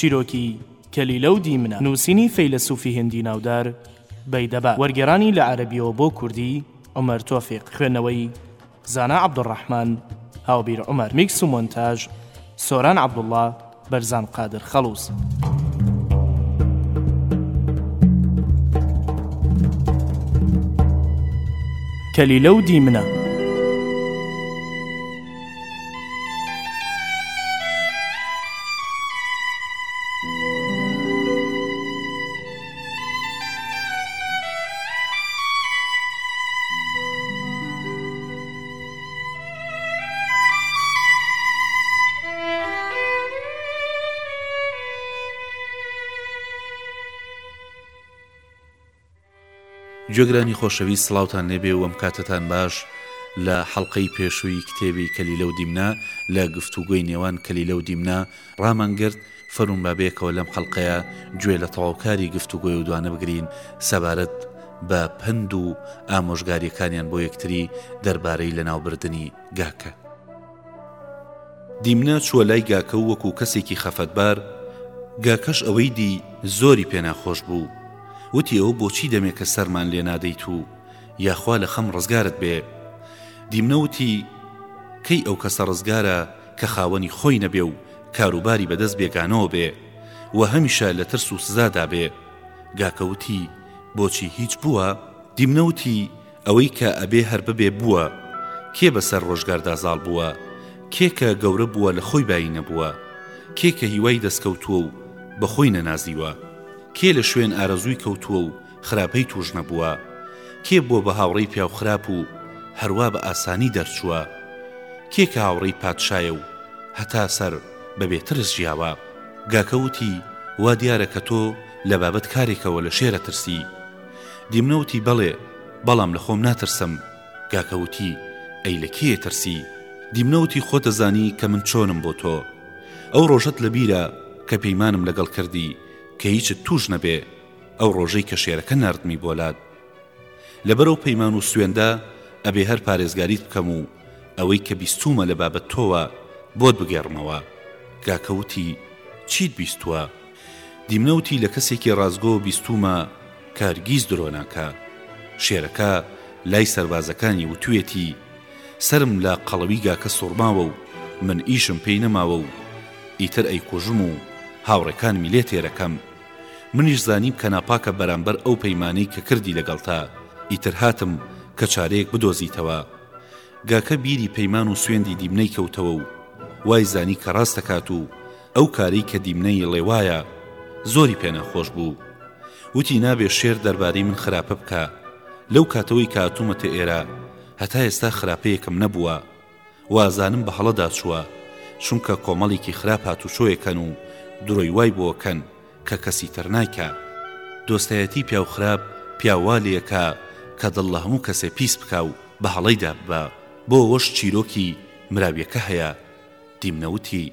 چیرۆکی کەلیلە و دیمنە نووسینی فەیلەسوفی هندی ناودار بەیدەبا وەرگێرانی لە عەربیەوە بۆ کوردی عمر تۆفیق خوێندنەوەی زانا عبدالرحمن هاوبیر عمر میکس و مۆنتاژ سۆران عبدالله بەرزان قادر خەڵوز. کلیلە و دیمنە. گوێگرانی خۆشەویست سڵاوان لێبێ و ئەم کاتتان باش لە حەڵلقەی پێشووی کتێبی کەلیلە و دیمنا لە گفتوگۆی نێوان کەلیلە و دیمنا ڕامانگرت فەرون با بەیەکەوە لەم حەلقەیە گوێ لە تەواوکاری گفتوگۆی و دوانە بگرین سەبارەت بە پەند و ئامۆژگاریەکانیان بۆ یەکتری دەربارەی لەناوبردنی گاکە. دیمنە چووە لای گاکە و وەکو کەسێکی خەفەتبار، گاکەش ئەوەی دی زۆری پێ ناخۆش بوو، وتی ئەوە بۆچی دەمێکە سەرمان لێ نادەیت و یاخوا لە خەم ڕزگارت بێ؟ دیمنە وتی کەی ئەو کەسە ڕزگارە، کە خاوەنی خۆی نەبێ و کاروباری بەدەست بێگانەوە بێ و هەمیشە لە ترس و سزادا بێ. گاکە وتی، بۆچی هیچ بووە؟ دیمنە وتی، ئەوەی کە ئەبێ هەر ببێ بووە. کێ بە سەر ڕۆژگاردا زاڵ بووە؟ کێ کە گەورە بووە لە خۆی بایی نەبووە؟ کێ کە هیوای دەست کەوتووە و بە خۆی نەنازیوە؟ کێ لە شوێن ئارەزووی کەوتووە و خراپەی توش نەبووە کێ بووە بە هاوڕێی پیاو خراپ و هەروا بە ئاسانی دەرچووە کێ کە هاوڕێی پادشایە و هەتا سەر بە بێ ترس ژیاوە گاکە وتی وا دیارە کە تۆ لە بابەت کارێکەوە لە شێرە ترسی دیمنە وتی بەڵێ بەڵام لە خۆم ناترسم گاکە وتی ئەی لە کێ ترسی دیمنە وتی خۆ دەزانی کە من چۆنم بۆ تۆ ئەو ڕۆژەت لە بیرە کە پەیمانم لەگەڵ کردی کە هیچت توش نەبێ ئەو ڕۆژەی کە شێرەکە ناردمی بۆ لات لەبەر ئەو پەیمان و سوێندە ئەبێ هەر پارێزگاریت بکەم و ئەوەی کە بیستوومە لە بابەت تۆوە بۆت بگێڕمەوە گاکە وتی چیت بیستووە دیمنە وتی لە کەسێکی ڕاستگۆ بیستوومە کە هەرگیز درۆ ناکا شێرەکە لای سەربازەکانی وتوێتی سرم لە قەڵەوی گاکە سوڕماوە و من ئیشم پێی نەماوە و ئیتر ئەیکوژم و هاوڕێکانمی لێ تێرەکەم منیش زانیم کە ناپاکە بەرامبەر ئەو پەیمانەی کە کردی لەگەڵتا ئیتر هاتم کە چارەیەک بدۆزیتەوە گاکە بیری پەیمان و سوێندی دیمنەی کەوتەوە و وای زانی کە ڕاست دەکات و ئەو کارەی کە دیمنەی ڵێوایە زۆری پێناخۆش بوو وتی نابێ شێر دەربارەی من خراپە بکە لەو کاتەوەی کاتومەتە ئێرە هەتا ئێستا خراپەیەکم نەبووە وازانم بە هەڵەدا چووە چونکە کۆمەڵێکی خراپ هاتوچۆیەکەن و درۆی وای بۆ کەن کە کەسی تر نایکا دۆستایەتی پیاو خراپ پیاو وا لێکا کە دڵ لە هەموو کەسێ پیس بکا و بە هەڵەیدا ببا بۆ ئەوەش چیرۆکی مراویەکە هەیە دیمنە وتی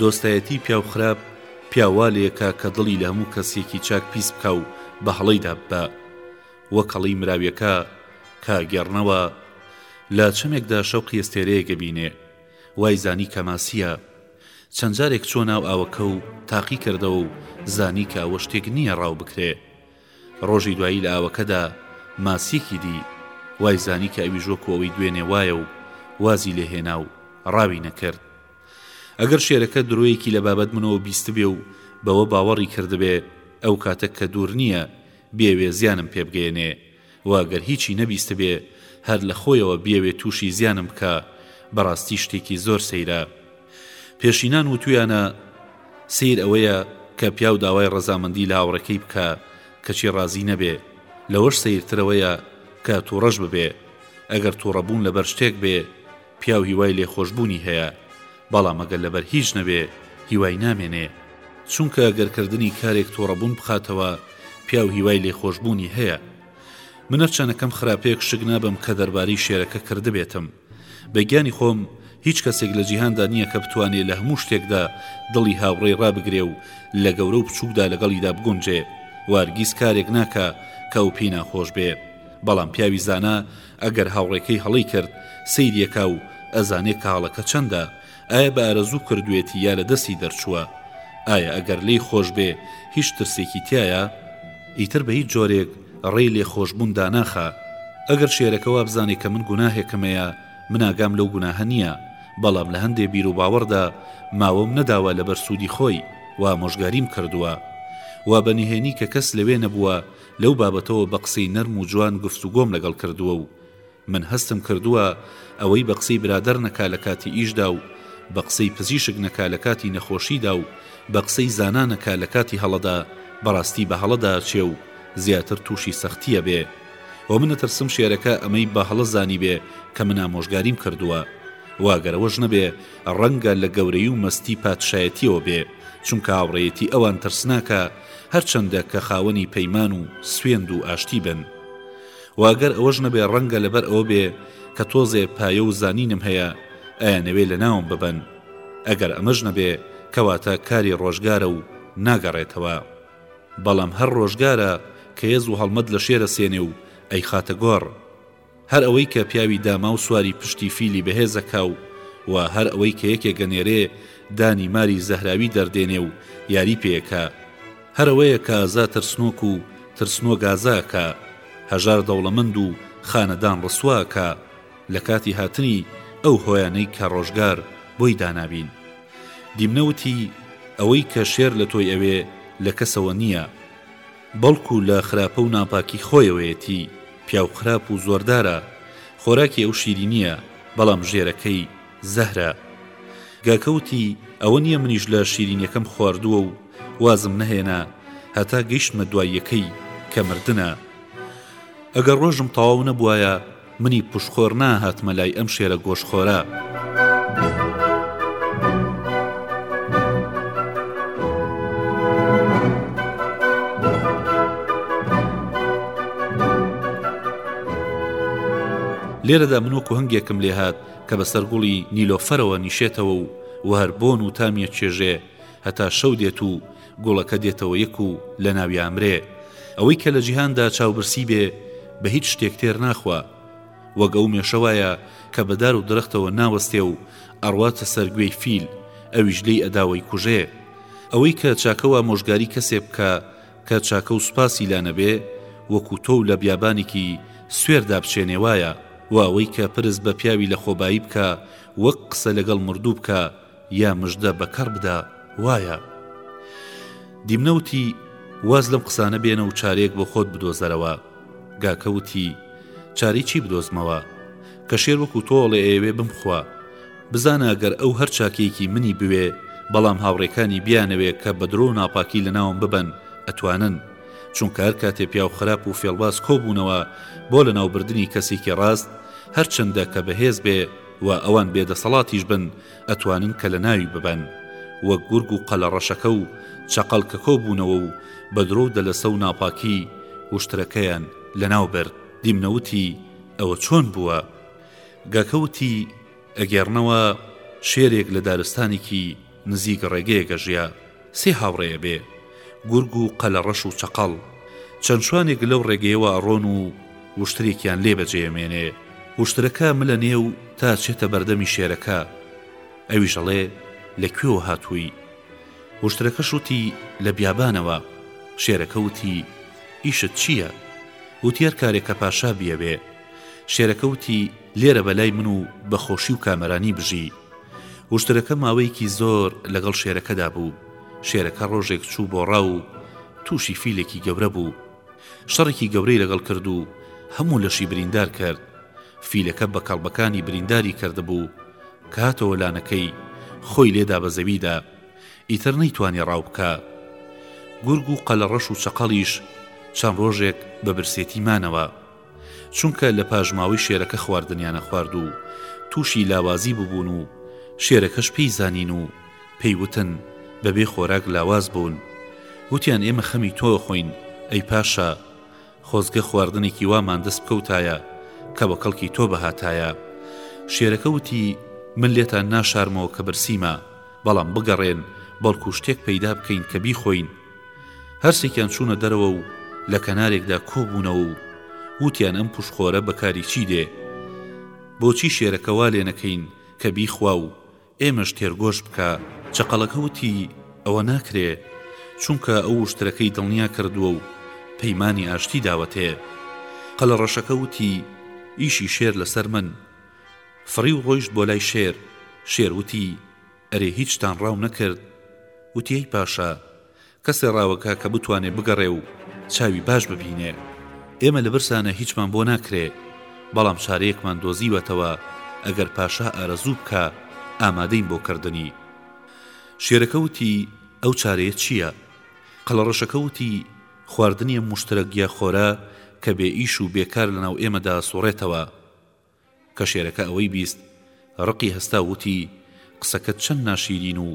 دۆستایەتی پیاو خراپ پیاو وا لەکا کە دڵی لە هەموو کەسیەکی چاک پیس بکا و بە هەڵەیدا ببا وەک هەڵەی مراویەکا کا گێڕنەوە لە چەمێکدا شەوقی ئەستێرەیەک ئەبینێ وای زانی کە ماسیە چەند جارێک چۆ ناو ئاوەکە و تاقی کردەوە و زانی کە ئەوە شتێک نییە ڕاو بکرێ ڕۆژی دوایی لە ئاوەکەدا ماسییەکی دی، وای زانی کە ئەویش وەکو ئەوەی دوێنێ وایە و وازی لێ هێنا و ڕاوی نەکرد. ئەگەر شێرەکە درۆیەکی لە بابەت منەوە بیستبێ و بەوە باوەڕی کردبێ، ئەو کاتە کە دوور نییە، بیەوێ زیانم پێ بگەیەنێ. وە گەر هیچی نەبیستبێ هەر لە خۆیەوە بیەوێ تووشی زیانم بکا بەڕاستی شتێکی زۆر سەیرە پێشینان وتویانە سیر ئەوەیە کە پیاو داوای ڕەزامەندی لە هاوڕەکەی بکە کەچی ڕازی نەبێ لەوەش سەیرترەوەیە کە تووڕەش ببێ ئەگەر تووڕەبوون لەبەر شتێک بێ پیاو هیوای لێخۆشبوونی هەیە، بەڵام ئەگەر لەبەر هیچ نەبێ هیوای نامێنێ، چونکە ئەگەر کردنی کارێک تۆڕەبوون بخاتەوە، پیاو هیوای لێخۆشبوونی هەیە. من هەرچەنە کەم خراپەیەک شک نابەم کە دەربارەی شێرەکە کردبێتم. بە گیانی خۆم، هیچ کەسێک لە جیهاندا نییە کە بتوانێ لە هەموو شتێکدا دڵی هاوڕێی ڕابگرێ و لە گەورە و بچووکدا لەگەڵیدا بگونجێ و هەرگیز کارێک ناکا کە ئەو پێی ناخۆش بێ، بەڵام پیاوی زانا ئەگەر هاوڕێکەی هەڵەی کرد سەیری ئەکا و ئەزانێ کە هەڵەکە چەندە، ئایا بە ئارەزوو کردوویەتی یا لە دەستی دەرچووە؟ ئایا ئەگەر لێی خۆش بێ هیچ ترسێکی تیایە؟ ئیتر بە هیچ جۆرێک ڕێی لێخۆشبوون داناخا. ئەگەر شێرەکە وابزانێ کە من گوناهێکم هەیە، من ئاگام لەو گوناهە نییە، بەڵام لە هەندێ بیروباوەڕدا ماوەم نەداوە لەبەر سوودی خۆی و ئامۆژگاریم کردووە. وا بە نهێنی کە کەس لەوێ نەبووە لەو بابەتەوە بە قسەی نەرم و جوان گفتوگۆم لەگەڵ کردووە و من هەستم کردووە ئەوەی بە قسەی برادەر نەکا لە کاتی ئیشدا و بە قسەی پزیشک نەکا لە کاتی نەخۆشیدا و بە قسەی زانا نەکا لە کاتی هەڵەدا بەڕاستی بە هەڵەدا ئەچێ و زیاتر تووشی سەختی ئەبێ و من ئەترسم شێرەکە ئەمەی بە هەڵە زانیبێ کە من ئامۆژگاریم کردووە و ئەگەر ئەوەش نەبێ ڕەنگە لە گەورەی و مەستی پادشایەتییەوە بێ چونکە هاوڕێیەتی ئەوان ترسناکە هەرچەندە کە خاوەنی پەیمان و سوێند و ئاشتی بن و ئەگەر ئەوەش نەبێ ڕەنگە لەبەر ئەوە بێ کە تۆزێ پایە و زانینم هەیە ئەیانەوێ لە ناوم ببەن ئەگەر ئەمەش نەبێ کەواتە کاری ڕۆژگارە و ناگەڕێتەوە بەڵام هەر ڕۆژگارە کە هێز و هەڵمەت لە شێرە سێنێ و ئەیخاتە گۆڕ. هەر ئەوەی کە پیاوی داماو سواری پشتی فیلی بەهێز ئەکا و و هەر ئەوەی کە یەکێک ئەنێرێ دانی ماری زەهراوی دەردێنێ و یاری پێ ئەکا هەر ئەوەیە کە ئازا ترسنۆک و ترسنۆک ئازا ئەکا هەژار دەوڵەمەند و خانەدان ڕسوا ئەکا لە کاتی هاتنی ئەو هۆیانەی کە ڕۆژگار بۆی دانابین دیمنە وتی ئەوەی کە شێر لە تۆی ئەوێ لە کەسەوە نییە. بەڵکو لە خراپە و ناپاکی خۆیەوەیەتی، پیاو خراپ و زۆردارە، خۆراکی ئەو شیرینییە، بەڵام ژێرەکەی زەهرە. گاکە وتی، ئەوە نییە منیش لە شیرینییەکەم خواردووە و وازم نەهێنا، هەتا گەیشتمە دواییەکەی، کە مردنە. ئەگەر ڕۆژم تەواو نەبوایە، منی پشت خۆر نا هاتمە لای ئەم شێرە گۆش خۆرە. لێرەدا من وەکو هەنگێکم لێ هات کە بە سەر گوڵی نیلۆفەرەوە نیشێتەوە و وە هەر بۆن و تامیە چێژێ هەتا شەو دێت و گوڵەکە دێتەوە یەک و لەناوی ئەمرێ. ئەوەی کە لە جیهاندا چاوبرسی بێ، بە هیچ شتێک تێر ناخوا. وەک ئەو مێشە وایە کە بە دار و درەختەوە ناوەستێ و ئەڕواتە سەر گوێی فیل، ئەویش لێی ئەدا و ئەیکوژێ. ئەوەی کە چاکە و ئامۆژگاری کەسێ بکا کە چاکە و سوپاسی لا نەبێ، وەکوو تۆو لە بیابانێکی سوێردا بچێنێ وایە. و ئەوەی کە پرس بە پیاوی لەخۆبایی بکا، وەک قسە لەگەڵ مردوو بکا، یا مژدە بە کەڕ بدا وایە. دیمنە وتی، واز لەم قسانە بێنە و چارەیەک بۆ خۆت بدۆزەرەوە. گاکە وتی، چارەی چی بدۆزمەوە؟ کە شێر وەکوو تۆڵێ ئەیەوێ بمخوا. بزانە گەر ئەو هەر چاکەیەکی منی بوێ، بەڵام هاوڕێکانی بیانەوێ کە بە درۆ و ناپاکی لە ناوم ببەن، ئەتوانن. چونکە هەر کاتێ پیاو خراپ و فێڵباز کۆ بوونەوە بۆ لە ناو بردنی کەسێکی ڕاست، هەر چەندە کە بەهێز بێ، و ئەوان بێ دەسەڵاتیش بن ئەتوانن کەلە ناوی ببەن وەک گورگ و قەلە ڕەشەکە و چەقەل کە کۆ بوونەوە و بە درۆ و دەلەسە و ناپاکی وشترەکەیان لە ناو برد دیمنە وتی ئەوە چۆن بووە گەکە وتی ئەگێڕنەوە شێرێک لە دارستانێکی نزیک ڕێگەیەک ئەژیا، سێ هاوڕێ ئەبێ، گورگ و قەلەڕەش و چەقەڵ، چەند شوانێک لەو ڕێگەیەوە ئەڕۆن و وشترێکیان لێ بەجێ ئەمێنێ، وشترەکە ملە نێو تا چێتە بەردەمی شێرەکە، ئەویش ئەڵێ، لە کوێوە هاتووی؟ وشترەکەش وتی، لە بیابانەوە. شێرەکە وتی، ئیشت چییە؟ وتی، هەر کارێک کە پاشا بیەوێ. شێرەکە وتی لێرە بە لای من و بە خۆشی و کامەرانی بژی وشترەکە ماوەیەکی زۆر لەگەڵ شێرەکەدا بوو شێرەکە ڕۆژێک چوو بۆ ڕا و تووشی فیلێکی گەورە بوو شەڕێکی گەورەی لەگەڵ کرد و هەموو لەشی بریندار کرد فیلەکە بە کەڵبەکانی برینداری کردبوو کاتەوە لانەکەی خۆی لێدا بە زەویدا ئیتر نەیتوانی ڕاو بکە گورگ و قەلەڕەش و چەقەڵیش چەند ڕۆژێک بە برسێتی مانەوە چونکە لە پاژماوەی شێرەکە خواردنیانە خوارد و تووشی لاوازی ببوون و شێرەکەش پێی زانین و پێی وتن بەبێ خۆراک لاواز بوون وتیان ئێمە خەمی تۆ ئەخۆین ئەی پاشا خۆزگە خواردنێکی وامان دەست بکەوتایە کە بە کەڵکی تۆ بەهاتایە شێرەکە وتی من لێتان ناشارمەوە کە برسیمە بەڵام بگەڕێن بەڵکو شتێک پەیدا بکەین کە بیخۆین هەرسێکیان چوونە دەرەوە و لە کەنارێکدا کۆبوونەوە و وتیان ئەم پوشخۆرە بەکاری چی دێ؟ بۆچی شێرەکە وا لێ نەکەین کە بیخوا و ئێمەش تێرگۆشت بکا؟ چەقەڵەکە وتی، ئەوە ناکرێ، چونکە ئەو وشترەکەی دڵنیا کردووە و پەیمانی ئاشتی داوەتێ. قەلەڕەشەکە وتی، ئیشی شێر لەسەر من. فڕی و ڕۆیشت بۆ لای شێر. شێر وتی، ئەرێ هیچتان ڕاو نەکرد؟ وتی ئەی پاشا کەسێ ڕاوەکە کە بتوانێ بگەڕێ و چاوی باش ببینێ. ئێمە لە برسانە هیچمان بۆ ناکرێ، بەڵام چارەیەکمان دۆزیوەتەوە ئەگەر پاشا ئارەزوو بکا ئامادەین بۆ کردنی. شێرەکە وتی ئەو چارەیە چییە؟ قەڵەڕەشەکە وتی خواردنی ئەم مشترە گیاخۆرە کە بێ ئیش و بێ کار لەناو ئێمەدا سوڕێتەوە. کە شێرەکە ئەوەی بیست ڕقی هەستا و وتی، قسەکەت چەند ناشیرین و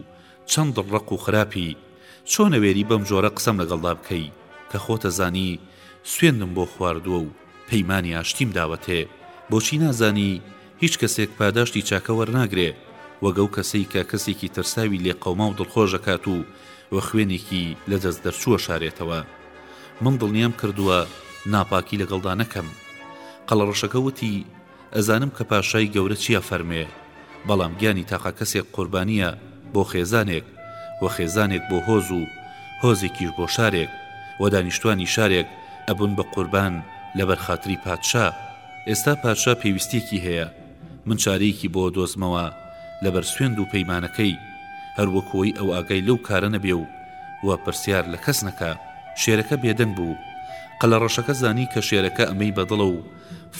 چەند دڵ ڕەق و خراپی، چۆن ئەوێری بەم جۆرە قسەم لەگەڵدا بکەی، کە خۆت ئەزانی سوێندم بۆ خواردووە و پەیمانی ئاشتیم داوەتێ، بۆچی نازانی هیچ کەسێک پاداشتی چاکە وەرناگرێ وەک ئەو کەسەی کە کەسێکی ترساوی لێقەوما و دڵخۆش ئەکات و و خوێنێکی لە دەست دەرچوو ئەشارێتەوە. من دڵنیام کردووە ناپاکی لەگەڵدا نەکەم قەڵەڕەشەکە وتی ئەزانم کە پاشای گەورە چیا فەرمێ بەڵام گیانی تاقە کەسێک قوربانیە بۆ خێزانێک و خێزانێک بۆ هۆز و هۆزێکیش بۆ شارێک و دانیشتوانی شارێک ئەبن بە قوربان لەبەر خاتری پادشا ئێستا پادشا پێویستیەکی هەیە من چارەیەکی بۆ دۆزمەوە لەبەر سوێند و پەیمانەکەی، هەر وەکو وەی ئەو ئاگای لەو کارە نەبێ و وە پرسیار لە کەس نەکا. شێرەکە بێدەنگ بوو. قەلەڕەشەکە زانی کە شێرەکە ئەمەی بە دڵە و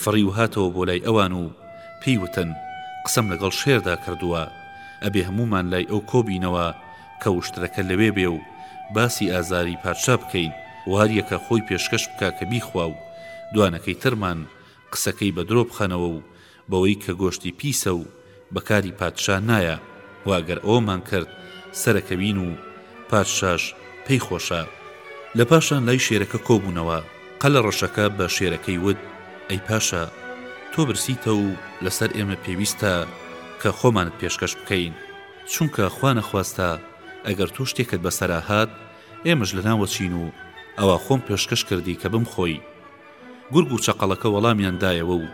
فڕی و هاتەوە بۆ لای ئەوان و پێی وتن، قسەم لەگەڵ شێردا کردووە، ئەبێ هەموومان لای ئەو کۆ بینەوە کە وشترەکە لەوێ بێ و باسی ئازاری پادشا بکەین، واریەکە خۆی پێشکەش بکا کە بیخوا و دوانەکەی ترمان قسەکەی بە درۆ بخەنەوە و بەوەی کە گۆشتی پیسە و بە کاری پادشا نایە و ئەگەر ئەوەمان کرد سەرەکەوین و پادشاش پێی خۆشە. لە پاشان لای شێرەکە کۆبوونەوە، قەلەڕەشەکە بە شێرەکەی وت، ئەی پاشا تۆ برسیتە و لەسەر ئێمە پێویستە کە خۆمانت پێشکەش بکەین، چونکە خوا نەخواستە ئەگەر تۆ شتێکت بەسەرا هات ئێمەش لەناوەچین و ئەوە خۆم پێشکەش کردی کە بمخۆی. گورگ و چەقەڵەکە وەڵامیان دایەوە و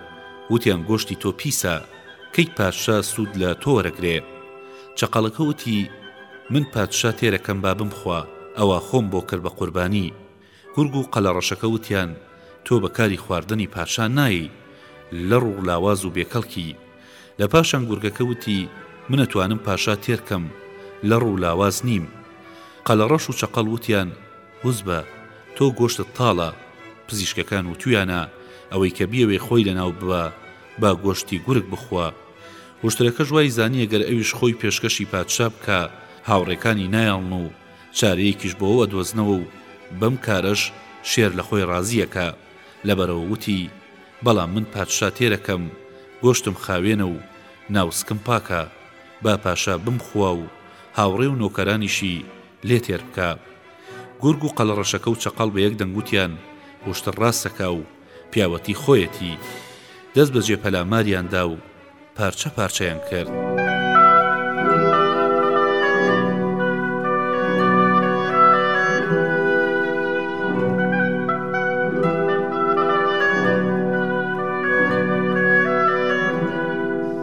وتیان گۆشتی تۆ پیسە، کەیت پادشا سوود لە تۆ وەرەگرێ. چەقەڵەکە وتی، من پادشا تێرەکەم با بمخوا، ئەوە خۆم بۆ کرد بە قوربانی. گورگ و قەلەڕەشەکە وتیان، تۆ بە کاری خواردنی پادشا نایەی، لەڕ و لاواز و بێکەڵکی. لە پاشان گورگەکە وتی، من ئەتوانم پاشا تێر کەم، لەڕ و لاواز نیم. قەلەڕەش و چەقەڵ وتیان، هوزبە تۆ گۆشتت تاڵە، پزیشکەکان وتویانە ئەوەی کە بیەوێ خۆی لەناو ببا با گۆشتی گورگ بخوا. وشترەکەش وای زانی گەر ئەویش خۆی پێشکەشی پادشا بکا هاوڕێکانی نایەڵن و چارەیەکیش بۆ ئەو ئەدۆزنەوە و بەم کارەش شێر لە خۆی ڕازی ئەکا. لەبەرەوە وتی، بەڵام من پادشا تێرەکەم، گۆشتم خاوێنە و ناوسکم پاکە. با پاشا بمخوا و هاوڕێ و نۆکەرانیشی، لێ تێر بکا. گورگ و قەلەڕەشەکە و چەقەڵ بە یەک دەنگ وتیان، وشتر ڕاستەکا و پیاوەتی خۆیەتی. دەست بەجێ پەلاماریان دا و پارچە پارچەیان کرد.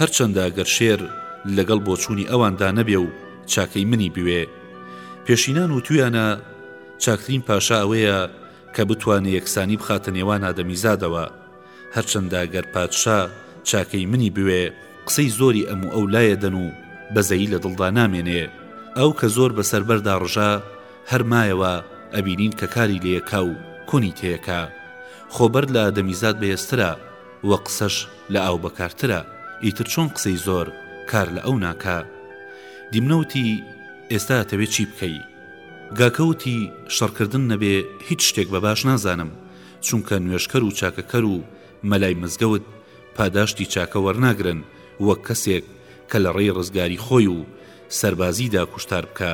هەرچەندە گەر شێر لەگەڵ بۆچوونی ئەواندا نەبێ و چاکەی منی بوێ. پێشینان وتویانە، چاکترین پاشا ئەوەیە کە بتوانێ یەکسانی بخاتە نێوان ئادەمیزادەوە. هەرچەندە گەر پادشا چاکەی منی بوێ، قسەی زۆری ئەم و ئەو لایەدەن و بەزەیی لە دڵدا نامێنێ. ئەو کە زۆر بە سەر بەردا ڕژا، هەر مایەوە، ئەبینین کە کاری لێکا و کونی تێکا. خۆ بەرد لە ئادەمیزاد بەهێزترە و قسەش. لە ئاو بەکار ترە ئیتر چۆن قسەی زۆر کار لە ئەو ناکا دیمنە وتی ئێستا ئەتەوێ چی بکەی گاکە وتی شەڕکردن نەبێ هیچ شتێک بە باش نازانم چونکە نوێژکەر و چاکەکەر و مەلای مزگەوت پاداشتی چاکە وەرناگرن وەک کەسێک کە لە ڕێی ڕزگاری خۆی و سەربازیدا کوشتار بکا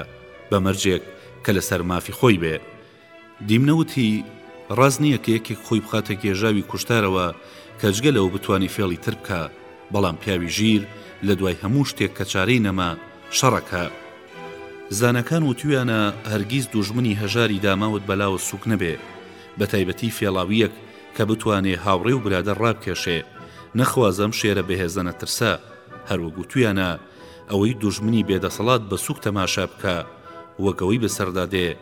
بە مەرجێک کە لەسەر مافی خۆی بێ دیمنە وتی، ڕاست نییە کە یەکێک خۆی بخاتە گێژاوی کوشتارەوە کە جگە لەوە بتوانێ فێڵی تر بکا، بەڵام پیاوی ژیر لە دوای هەموو شتێک کە چارەی نەما، شەڕە کا. زاناکان وتویانە هەرگیز دوژمنی هەژاری داماوت بە لاوە سووک نەبێ، بە تایبەتی فێڵاوییەک کە بتوانێ هاوڕێ و برادەر ڕابکێشێ، نەخوازە ئەم شێرە بەهێزە نەترسا. هەر وەک وتویانە ئەوەی دوژمنی بێدەسەڵات بە سووک تەماشا بکا، وەک ئەوەی بە سەردا دێ.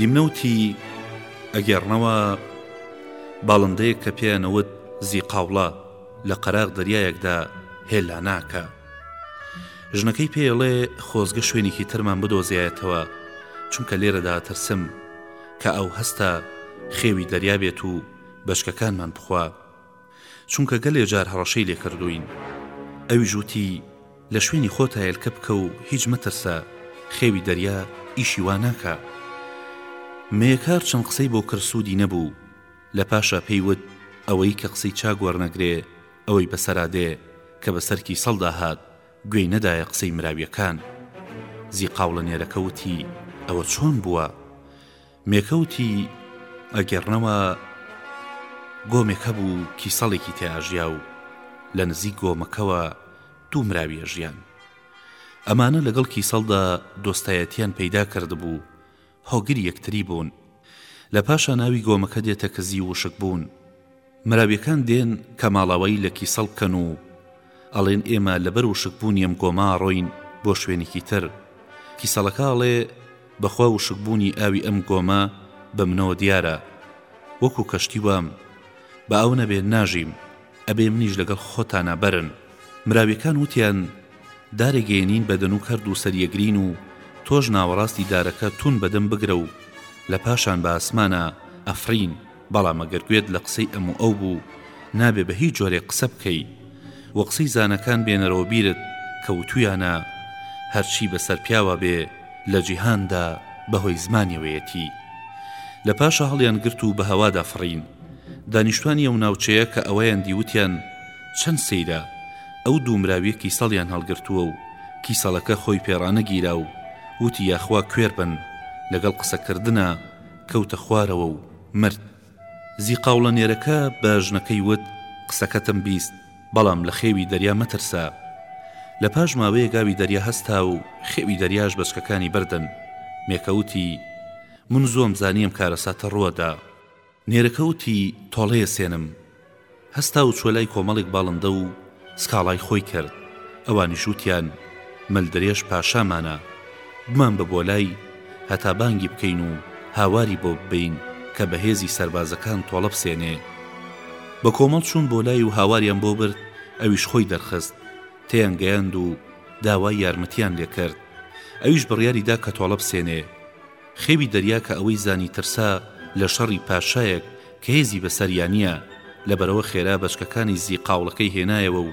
دیمنە وتی، ئەگێڕنەوە، باڵندەیەک کە پێیان ئەوت زیقاوڵە لە قەراغ دەریایەکدا هێلاناکە. ژنەکەی پێی ئەڵێ خۆزگە شوێنێکی ترمان بدۆزیایەتەوە، چونکە لێرەدا ئەترسم، کە ئەو هەستە خێوی دەریا بێت و بەچکەکانمان بخوا. چونکە گەلێ جار هەڕەشەی لێ کردووین. ئەویش وتی، لە شوێنی خۆتا یەلکە بکە و هیچ مەترسە، خێوی دەریا ئیشی وا ناکا. مێیەکار چەند قسەی بۆ کرد سوودی نەبوو. لە پاشا پێی وت، ئەوەی کە قسەی چاک وەرنەگرێ، ئەوەی بە سەرا دێ، کە بە سەرکی سەڵدا هات، گوێی نەدایە قسەی مراویەکان. زیقاوڵە نێرەکە وتی، ئەوە چۆن بووە؟ مێکەوتی ئەگێڕنەوە، گۆمێک هەبوو کیسەڵێکی تیا ژیا و لە نزیک گۆمەکەوە دوو مراوی ئەژیان. ئەمانە لەگەڵ کیسەڵدا دۆستایەتیان پەیدا کردبوو، هۆگری یەکتری بوون. لە پاشا ناوی گۆمەکە دێتە کزی وشکبوون. مراویەکان دێن کە ماڵاوایی لە کیسەڵ بکەن و ئەڵێن ئێمە لەبەر وشک بوونی ئەم گۆمە ئەڕۆین بۆ شوێنێکی تر کیسەڵەکە ئەڵێ بەخوا وشک بوونی ئاوی ئەم گۆمە بە منەوە دیارە وەکو کەشتی وام بە ئاو نەبێ ناژیم ئەبێ منیش لەگەڵ خۆتانا بەرن مراویەکان وتیان دارێک گەیەنین بە دەنوک هەر دوو سەر یەگرین و تۆش ناوەڕاستی دارەکە توون بەدەم بگرە و لە پاشان بە ئاسمانا ئەفڕین بەڵام ئەگەر گوێت لە قسەی ئەم و ئەو بوو نابێ بە هیچ جۆرێک قسە بکەی و قسەی زانەکان بێنەرەوە بیرت کە وتویانە هەرچی بەسەر پیاوا بێ لە جیهاندا بە هۆی زمانیەوەیەتی لە پاشا هەڵیان گرت و بە هەوادا فڕین دانیشتوانی ئەو ناوچەیە کە ئەوەیان دیوتیان چەند سەیرە ئەو دوو مراویە کیسەڵیان هەڵگرتووە و کیسەڵەکە خۆی پێڕانەگیرا و وتی یاخوا کوێر بن لەگەڵ قسەکردنا کەوتە خوارەوە و مرد. زیقاوڵە نێرەکە بە ژنەکەی وت، قسەکەتم بیست، بەڵام لە خێوی دەریا مەترسە. لە پاش ماوەیەک ئاوی دەریا هەستا و خێوی دەریاش بەچکەکانی بردن. مێکە وتی، من زووەم زانی ئەم کارەساتە ڕووەدا. نێرەکە وتی، تۆڵەیەسێنم. هەستا و چووە لای کۆمەڵێک باڵندە و سکاڵای خۆی کرد، ئەوانیش وتیان، ملدرێژ پاشامانە، بمان بە بۆ لای، هەتا بانگی بکەین و هاواری بۆ ببەین کە بە هێزی سەربازەکان تۆڵە بسێنێ. بە کۆمەڵ چوون بۆ لای و هاواریان بۆ برد، ئەویش خۆی دەرخست، تێیان گەیاند و داوای یارمەتییان لێ کرد. ئەویش بڕیاری دا کە تۆڵە بسێنێ. خێوی دەریا کە ئەوەی زانی ترسا لە شەڕی پاشایەک کە هێزی بەسەریا نییە، لەبەرەوە خێرا بەچکەکانی زی قاوڵەکەی هێنایەوە و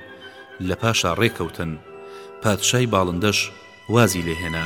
لە پاشا ڕێ کەوتن. پادشای باڵندەش وازی لێ هێنا.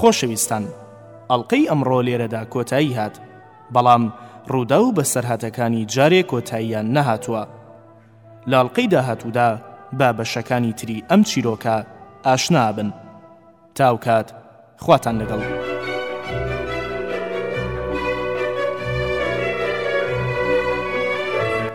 خۆشەویستان ئەڵلقەی ئەمڕۆ لێرەدا کۆتایی هات بەڵام ڕوودا و بەسەرهاتەکانی جارێ کۆتاییان نەهاتووە لاڵقەی داهاتوودا با بەشەکانی تری ئەم چیرۆکە ئاشنابن تاوکات خواتان لەگەڵ بوو.